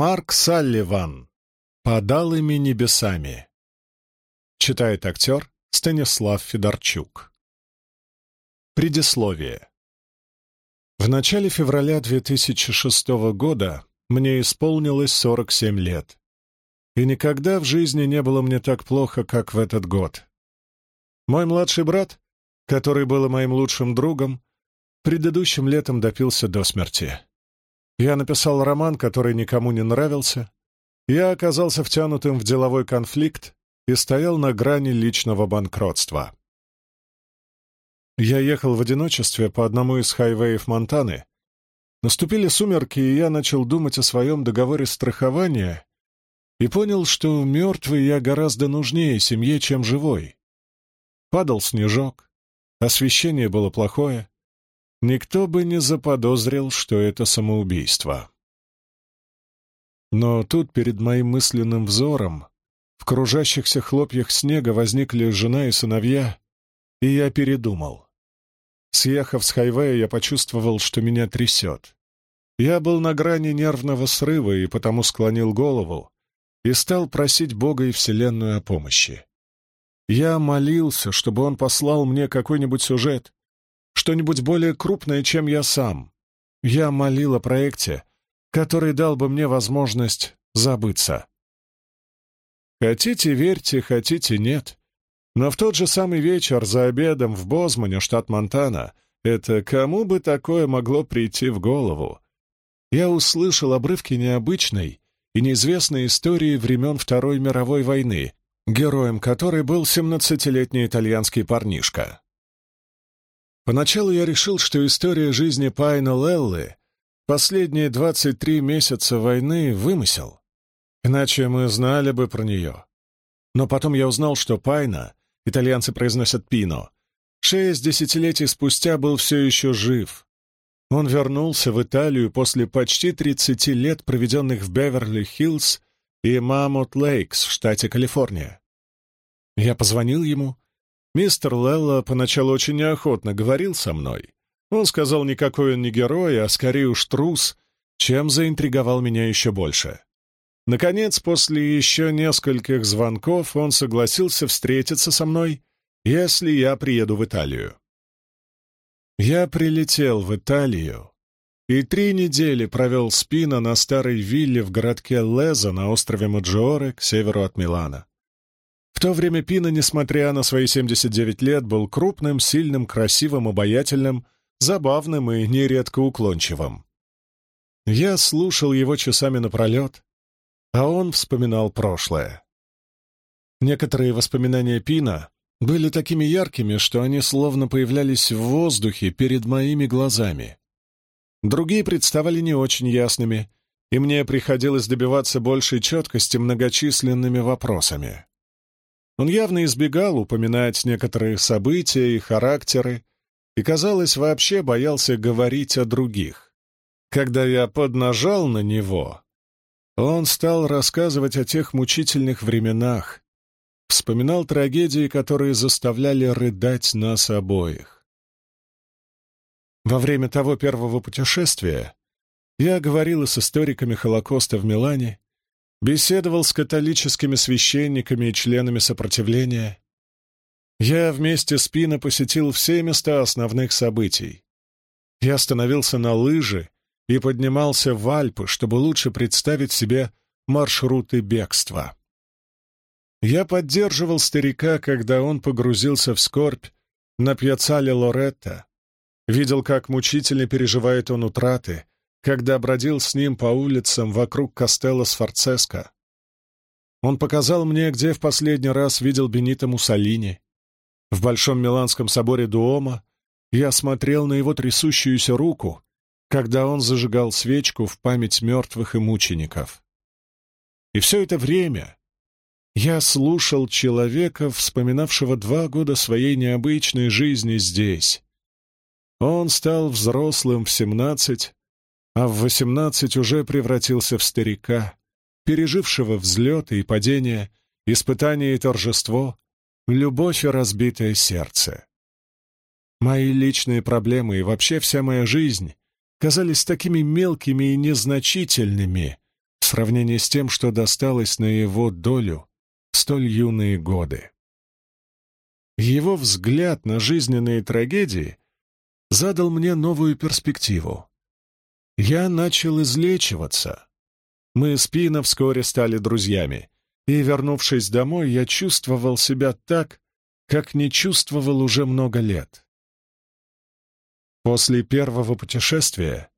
Марк Салливан. «Под алыми небесами». Читает актер Станислав Федорчук. Предисловие. В начале февраля 2006 года мне исполнилось 47 лет. И никогда в жизни не было мне так плохо, как в этот год. Мой младший брат, который был моим лучшим другом, предыдущим летом допился до смерти. Я написал роман, который никому не нравился. Я оказался втянутым в деловой конфликт и стоял на грани личного банкротства. Я ехал в одиночестве по одному из хайвеев Монтаны. Наступили сумерки, и я начал думать о своем договоре страхования и понял, что мертвый я гораздо нужнее семье, чем живой. Падал снежок, освещение было плохое, никто бы не заподозрил, что это самоубийство. Но тут перед моим мысленным взором в кружащихся хлопьях снега возникли жена и сыновья, и я передумал. Съехав с хайвея, я почувствовал, что меня трясет. Я был на грани нервного срыва и потому склонил голову и стал просить Бога и Вселенную о помощи. Я молился, чтобы он послал мне какой-нибудь сюжет, что-нибудь более крупное, чем я сам. Я молил о проекте, который дал бы мне возможность забыться. Хотите — верьте, хотите — нет. Но в тот же самый вечер за обедом в Бозмане, штат Монтана, это кому бы такое могло прийти в голову? Я услышал обрывки необычной и неизвестной истории времен Второй мировой войны, героем которой был 17-летний итальянский парнишка. Поначалу я решил, что история жизни Пайна Леллы последние 23 месяца войны — вымысел. Иначе мы знали бы про нее. Но потом я узнал, что Пайна, итальянцы произносят Пино, шесть десятилетий спустя был все еще жив. Он вернулся в Италию после почти 30 лет, проведенных в Беверли-Хиллз и Маммот-Лейкс в штате Калифорния. Я позвонил ему Мистер Лелла поначалу очень неохотно говорил со мной. Он сказал, никакой он не герой, а скорее уж трус, чем заинтриговал меня еще больше. Наконец, после еще нескольких звонков, он согласился встретиться со мной, если я приеду в Италию. Я прилетел в Италию и три недели провел спина на старой вилле в городке Леза на острове Маджоре к северу от Милана. То время Пина, несмотря на свои 79 лет, был крупным, сильным, красивым, обаятельным, забавным и нередко уклончивым. Я слушал его часами напролет, а он вспоминал прошлое. Некоторые воспоминания Пина были такими яркими, что они словно появлялись в воздухе перед моими глазами. Другие представали не очень ясными, и мне приходилось добиваться большей четкости многочисленными вопросами. Он явно избегал упоминать некоторые события и характеры, и, казалось, вообще боялся говорить о других. Когда я поднажал на него, он стал рассказывать о тех мучительных временах, вспоминал трагедии, которые заставляли рыдать нас обоих. Во время того первого путешествия я говорил с историками Холокоста в Милане беседовал с католическими священниками и членами сопротивления. Я вместе с Пино посетил все места основных событий. Я остановился на лыжи и поднимался в Альпы, чтобы лучше представить себе маршруты бегства. Я поддерживал старика, когда он погрузился в скорбь на пьяцале Лоретто, видел, как мучительно переживает он утраты, когда бродил с ним по улицам вокруг Костелло Сфорцеско. Он показал мне, где в последний раз видел Бенито Муссолини. В Большом Миланском соборе Дуома я смотрел на его трясущуюся руку, когда он зажигал свечку в память мертвых и мучеников. И все это время я слушал человека, вспоминавшего два года своей необычной жизни здесь. Он стал взрослым в семнадцать, а в восемнадцать уже превратился в старика, пережившего взлеты и падения, испытания и торжество, любовь и разбитое сердце. Мои личные проблемы и вообще вся моя жизнь казались такими мелкими и незначительными в сравнении с тем, что досталось на его долю в столь юные годы. Его взгляд на жизненные трагедии задал мне новую перспективу. Я начал излечиваться. Мы с Пино вскоре стали друзьями, и, вернувшись домой, я чувствовал себя так, как не чувствовал уже много лет. После первого путешествия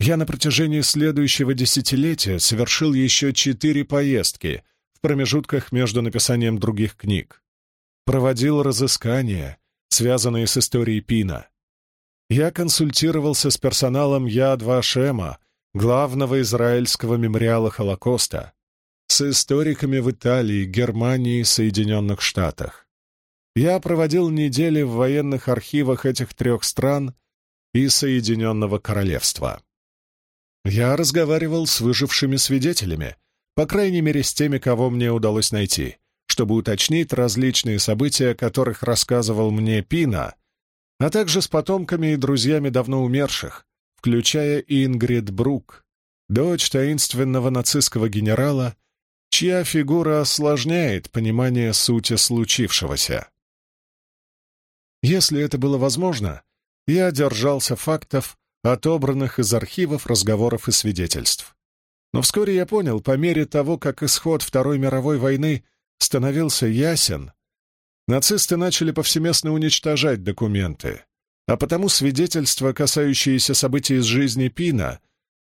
я на протяжении следующего десятилетия совершил еще четыре поездки в промежутках между написанием других книг. Проводил разыскания, связанные с историей Пина. Я консультировался с персоналом Яд Вашема, главного израильского мемориала Холокоста, с историками в Италии, Германии и Соединенных Штатах. Я проводил недели в военных архивах этих трех стран и Соединенного Королевства. Я разговаривал с выжившими свидетелями, по крайней мере с теми, кого мне удалось найти, чтобы уточнить различные события, о которых рассказывал мне Пина, а также с потомками и друзьями давно умерших, включая Ингрид Брук, дочь таинственного нацистского генерала, чья фигура осложняет понимание сути случившегося. Если это было возможно, я держался фактов, отобранных из архивов, разговоров и свидетельств. Но вскоре я понял, по мере того, как исход Второй мировой войны становился ясен, нацисты начали повсеместно уничтожать документы, а потому свидетельства, касающиеся событий из жизни Пина,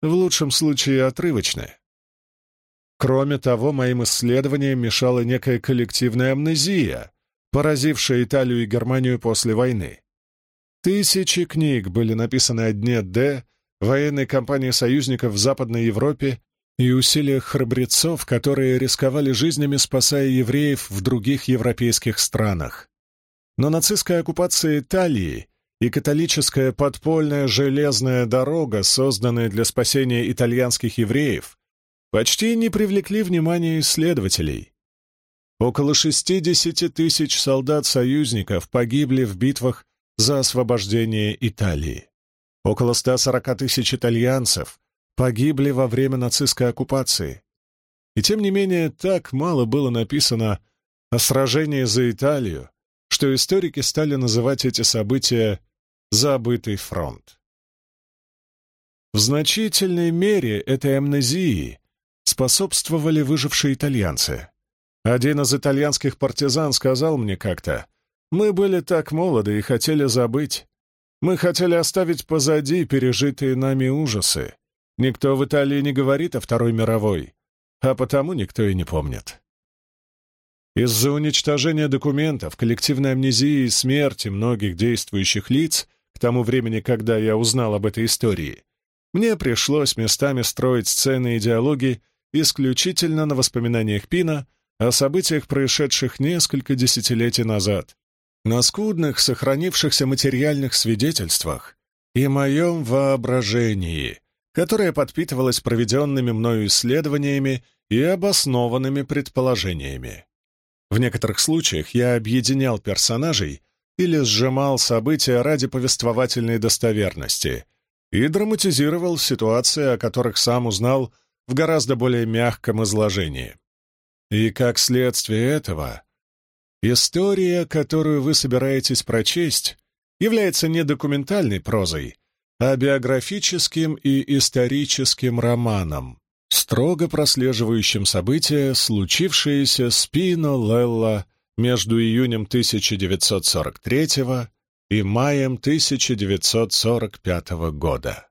в лучшем случае отрывочны. Кроме того, моим исследованиям мешала некая коллективная амнезия, поразившая Италию и Германию после войны. Тысячи книг были написаны о дне Д, военной кампании союзников в Западной Европе и усилиях храбрецов, которые рисковали жизнями, спасая евреев в других европейских странах. Но нацистская оккупация Италии и католическая подпольная железная дорога, созданная для спасения итальянских евреев, почти не привлекли внимания исследователей. Около 60 тысяч солдат-союзников погибли в битвах за освобождение Италии. Около 140 тысяч итальянцев погибли во время нацистской оккупации. И тем не менее, так мало было написано о сражении за Италию, что историки стали называть эти события «забытый фронт». В значительной мере этой амнезии способствовали выжившие итальянцы. Один из итальянских партизан сказал мне как-то, мы были так молоды и хотели забыть. Мы хотели оставить позади пережитые нами ужасы. Никто в Италии не говорит о Второй мировой, а потому никто и не помнит. Из-за уничтожения документов, коллективной амнезии и смерти многих действующих лиц к тому времени, когда я узнал об этой истории, мне пришлось местами строить сцены и диалоги исключительно на воспоминаниях Пина о событиях, происшедших несколько десятилетий назад, на скудных, сохранившихся материальных свидетельствах и моем воображении, которое подпитывалось проведенными мною исследованиями и обоснованными предположениями. В некоторых случаях я объединял персонажей или сжимал события ради повествовательной достоверности и драматизировал ситуации, о которых сам узнал в гораздо более мягком изложении. И как следствие этого История, которую вы собираетесь прочесть, является не документальной прозой, а биографическим и историческим романом, строго прослеживающим события, случившиеся с Пино Лелла между июнем 1943 и маем 1945 года.